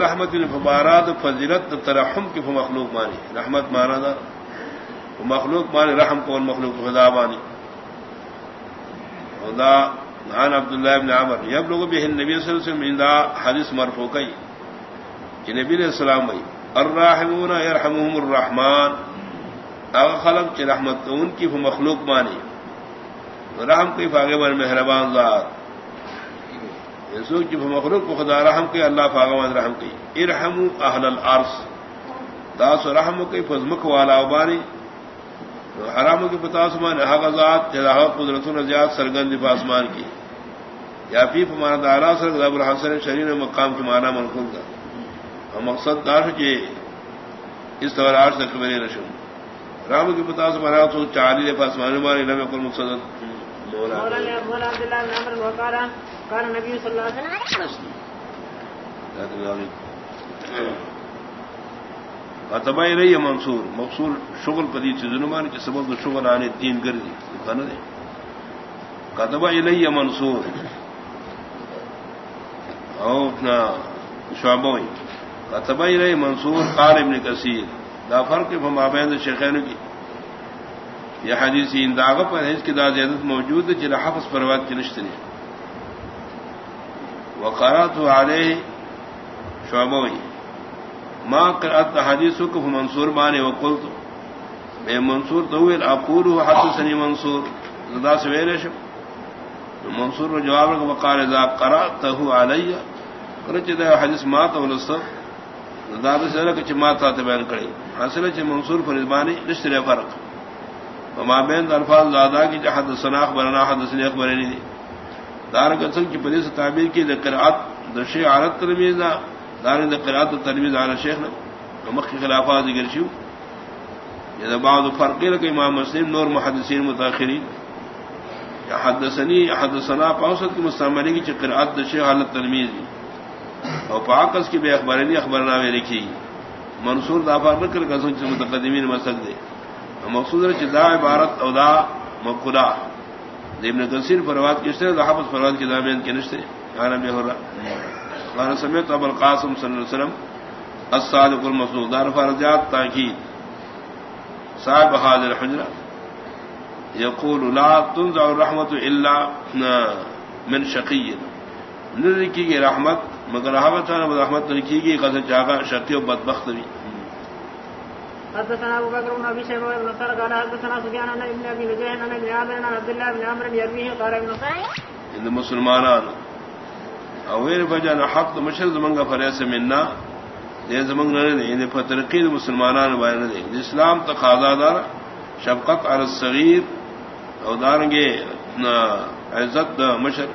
رحمت الفبارات فضیلت ترحم کی مخلوق مانی۔ رحمت مانا دا۔ مخلوق مانی رحم کو مخلوق خدا مانی۔ خدا نان عبداللہ ابن عمر۔ یب لوگ بھی نبی صلی اللہ علیہ وسلم حدیث مرفو کئی کہ نبی علیہ السلام بھائی، الراحمون یرحمهم الرحمن۔ اگر خلق چی رحمت ان کی مخلوق مانی۔ رحم کی فاغے بر مہربان ذات یسو کی مخلوق کو خدا رحم کی اللہ فاغمان رحم کی ارحم اہل الارض۔ داس رحم کی فزمک والا ابانی۔ حرام کی پتاسمان حق ذات جلاح قدرت زیاد سرگند فاسمان کی۔ یا پی فمانا دارا سر ابو الحسن شرین مقام کی مانا منقول کا اور مقصد دار کہ اس طور آٹھ سے خبریں رشم رام کی پتا سے چالی فاسمان مانی نہ میں کل مقصد۔ اتبائی رہی ہے منصور۔ مقصور شغل پدی چنمان کے سبب شغل آنے تین کر کھانا دے کتبائی رہی ہے منصور۔ او اپنا شعبوئی کتبائی رہی منصور۔ قال ابن کثیر دا فرق ہم آبین شیخین کی۔ یہ حدیثی انداغ پر ہے، اس کی دا زیادت موجود ہے جنہیں حفظ پرواد کی نشت نے وقارات علیہ شعبوئی ماں کرت حدیث کو منصور بانے وقل تو میں منصور تو ہوئے اقول حد سنی منصور۔ زدا سویرے شب۔ منصور کو جواب رکھ وقال اذا قرات علیہ۔ کرچ دے حدیث ما تو لسب زدا سے کہ ما تا بیان کڑی حاصل چ منصور فرزبانی رشتے فرق۔ وما بین الفاظ زیادہ کی جہاد سناخ برنا حد اخبرنی دی۔ دار قسم کی پولیس تعبیر کی ذکرات دشی عادت ترمیز دار ذکرات ترمیز علی شیخ نے مخ کے خلافات ذکر شو یہ بعض فرق کہ امام مسلم، نور محدثین متاخرین حدثنی حدثنا پاوسط کی مستعملی کی قرات دشی حالت ترمیز دی. اور پاکس کی بے اخبارنی اخبارنامے میں لکھی منصور دافار نہ کر قسم سے متقدمین مسل دے مقصود چدا عبارت اودا مقلا ابن کثیر فرواد کس طرح حافظ فرواد کے دامین کے نشتے عالم ہو رہا سمیت ابو القاسم صلی اللہ علیہ وسلم، الصادق المسعود دار فرجات تاکید. صاحب حاضر حجرہ یقول، لا تنزع الرحمت الا من شقی نرکی گی رحمت، مگر رحمت رحمت لکھی گی قدر جاگا شقی و بدبخت بھی حدثنا ابو بكر بن ابي شيبه بن نصر قال حدثنا سفيان بن ابن ابي نجيح عن ابن عامر عن عبد الله بن عمرو يرويه قال ابن ان مسلمان اویر بجان حق مشرد منگا فریس مننا دے زمنگ نہ یعنی فترقی مسلمانان وائن دے اسلام تقاضا دار. شفقت علی الصغیر او دارنگے عزت دا مشر